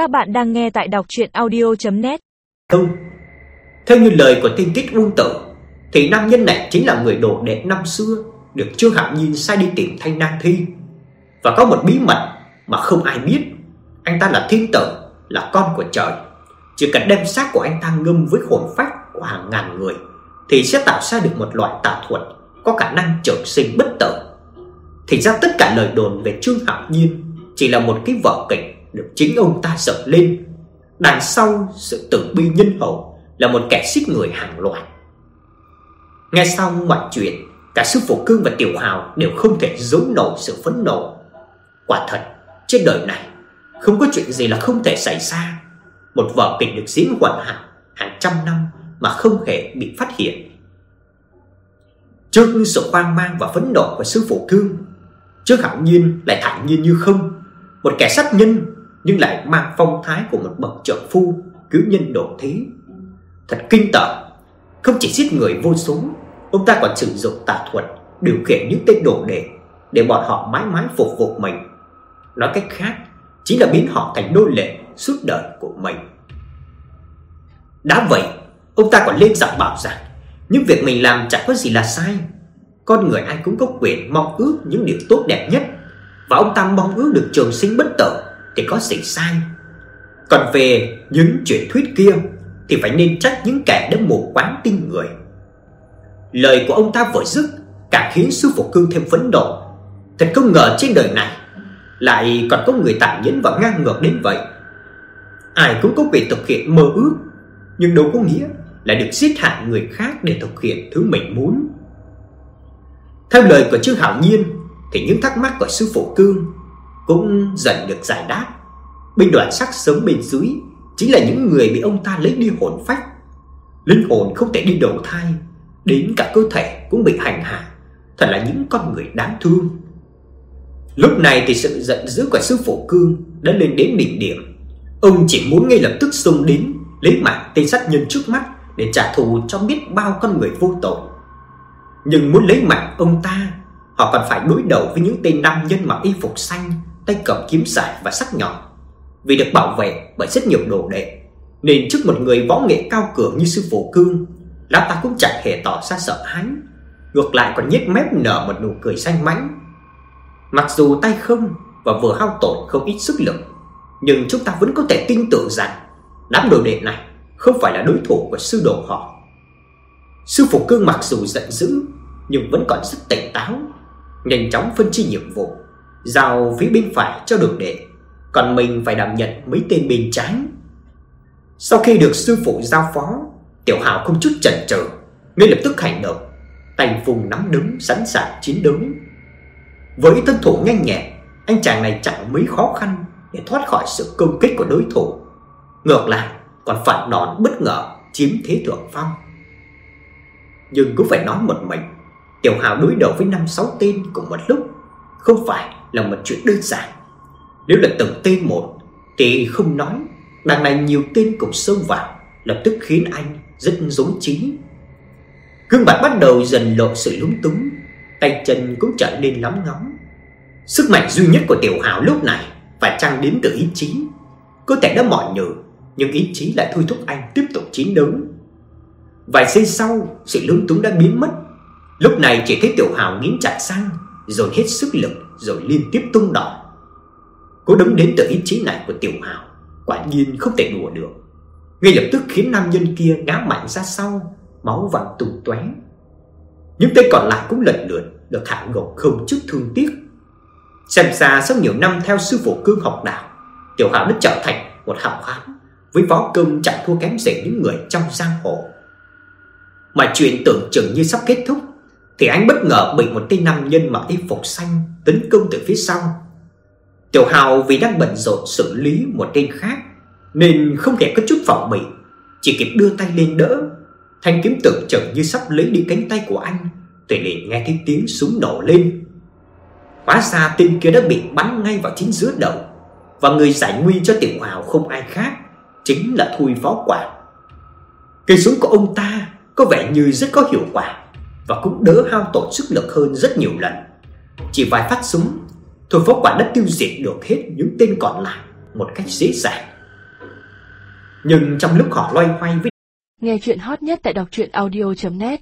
Các bạn đang nghe tại đọc audio net Không, theo như lời của tiên tiết Uông Tử thì nam nhân này chính là người đồ đệ năm xưa được Trương Hạo Nhiên sai đi tìm Thanh Nang Thi. Và có một bí mật mà không ai biết, anh ta là thiên tử, là con của trời. Chỉ cần đem xác của anh ta ngâm với hồn phách của hàng ngàn người thì sẽ tạo ra được một loại tà thuật có khả năng trường sinh bất tử. Thì ra tất cả lời đồn về Trương Hạo Nhiên chỉ là một cái vở kịch được chính ông ta dựng lên. Đằng sau sự tử bi nhân hậu là một kẻ giết người hàng loạt. Nghe xong mọi chuyện, cả sư phụ Cương và Tiểu Hào đều không thể giấu nổi sự phẫn nộ. Quả thật, trên đời này không có chuyện gì là không thể xảy ra. Một vở kịch được diễn hoàn hảo hàng trăm năm mà không hề bị phát hiện. Trước sự hoang mang và phẫn nộ của sư phụ Cương, Trước hẳn Nhiên lại thản nhiên như không, một kẻ sát nhân nhưng lại mang phong thái của một bậc trợ phu cứu nhân độ thế. Thật kinh tởm, không chỉ giết người vô số, ông ta còn sử dụng tà thuật điều khiển những tên đồ đệ để bọn họ mãi mãi phục vụ mình. Nói cách khác, chính là biến họ thành nô lệ suốt đời của mình. Đã vậy, ông ta còn lên giọng bảo rằng những việc mình làm chẳng có gì là sai. Con người ai cũng có quyền mong ước những điều tốt đẹp nhất và ông ta mong ước được trường sinh bất tử thì có gì sai. Còn về những chuyện thuyết kia thì phải nên trách những kẻ đã mù quáng tin người. Lời của ông ta vừa dứt càng khiến sư phụ cương thêm phẫn nộ. Thật không ngờ trên đời này lại còn có người tàn nhẫn và ngang ngược đến vậy. Ai cũng có quyền thực hiện mơ ước, nhưng đâu có nghĩa là được giết hại người khác để thực hiện thứ mình muốn. Theo lời của Trương Hạo Nhiên thì những thắc mắc của sư phụ Cương cũng dần được giải đáp. Binh đoàn sắc sống bên dưới chính là những người bị ông ta lấy đi hồn phách. Linh hồn không thể đi đầu thai, đến cả cơ thể cũng bị hành hạ, thật là những con người đáng thương. Lúc này thì sự giận dữ của sư phụ Cương đã lên đến đỉnh điểm. Ông chỉ muốn ngay lập tức xông đến lấy mạng tên sát nhân trước mắt để trả thù cho biết bao con người vô tội. Nhưng muốn lấy mạng ông ta, họ còn phải đối đầu với những tên nam nhân mặc y phục xanh, tay cầm kiếm dài và sắc nhọn. Vì được bảo vệ bởi rất nhiều đồ đệ, nên trước một người võ nghệ cao cường như sư phụ Cương, lão ta cũng chẳng hề tỏ ra sợ hãi, ngược lại còn nhếch mép nở một nụ cười xanh mãnh. Mặc dù tay không và vừa hao tổn không ít sức lực, nhưng chúng ta vẫn có thể tin tưởng rằng đám đồ đệ này không phải là đối thủ của sư đồ họ. Sư phụ Cương mặc dù giận dữ nhưng vẫn còn rất tỉnh táo, nhanh chóng phân chia nhiệm vụ, giao phía bên phải cho được đệ, còn mình phải đảm nhận mấy tên bên trái. Sau khi được sư phụ giao phó, Tiểu Hào không chút chần chừ, ngay lập tức hành động, tay vùng nắm đấm sẵn sàng chiến đấu. Với thân thủ nhanh nhẹn, anh chàng này chẳng mấy khó khăn để thoát khỏi sự công kích của đối thủ. Ngược lại, còn phản đòn bất ngờ chiếm thế thượng phong. Nhưng cứ phải nói một mình, Tiểu Hào đối đầu với năm sáu tên cùng một lúc không phải là một chuyện đơn giản. Nếu là từng tên một thì không nói, đằng này nhiều tên cùng xông vào, lập tức khiến anh rất giống trí. Gương mặt bắt đầu dần lộ sự lúng túng, tay chân cũng trở nên lóng ngóng. Sức mạnh duy nhất của Tiểu Hào lúc này phải chăng đến từ ý chí. Cơ thể đã mỏi nhừ, nhưng ý chí lại thôi thúc anh tiếp tục chiến đấu. Vài giây sau, sự lúng túng đã biến mất. Lúc này chỉ thấy Tiểu Hào nghiến chặt răng, rồi hết sức lực rồi liên tiếp tung đòn. Cố đấm đến từ ý chí này của Tiểu Hào, quả nhiên không thể đùa được. Ngay lập tức khiến nam nhân kia ngã mạnh ra sau, máu văng tung tóe. Những tên còn lại cũng lần lượt được hạ gục không chút thương tiếc. Xem ra sau nhiều năm theo sư phụ cương học đạo, Tiểu Hào đã trở thành một hảo hán với võ công chẳng thua kém gì những người trong giang hồ. Mà chuyện tưởng chừng như sắp kết thúc thì anh bất ngờ bị một tên nam nhân mặc y phục xanh tấn công từ phía sau. Tiểu Hào vì đang bận rộn xử lý một tên khác nên không hề có chút phòng bị, chỉ kịp đưa tay lên đỡ. Thanh kiếm tưởng chừng như sắp lấy đi cánh tay của anh, thì liền nghe thấy tiếng súng nổ lên. Hóa ra tên kia đã bị bắn ngay vào chính giữa đầu, và người giải nguy cho Tiểu Hào không ai khác, chính là Thui Phó Quản. Cây súng của ông ta có vẻ như rất có hiệu quả và cũng đỡ hao tổn sức lực hơn rất nhiều lần. Chỉ vài phát súng, thôi phó quản đã tiêu diệt được hết những tên còn lại một cách dễ dàng. Nhưng trong lúc họ loay hoay với Nghe chuyện hot nhất tại đọc truyện audio net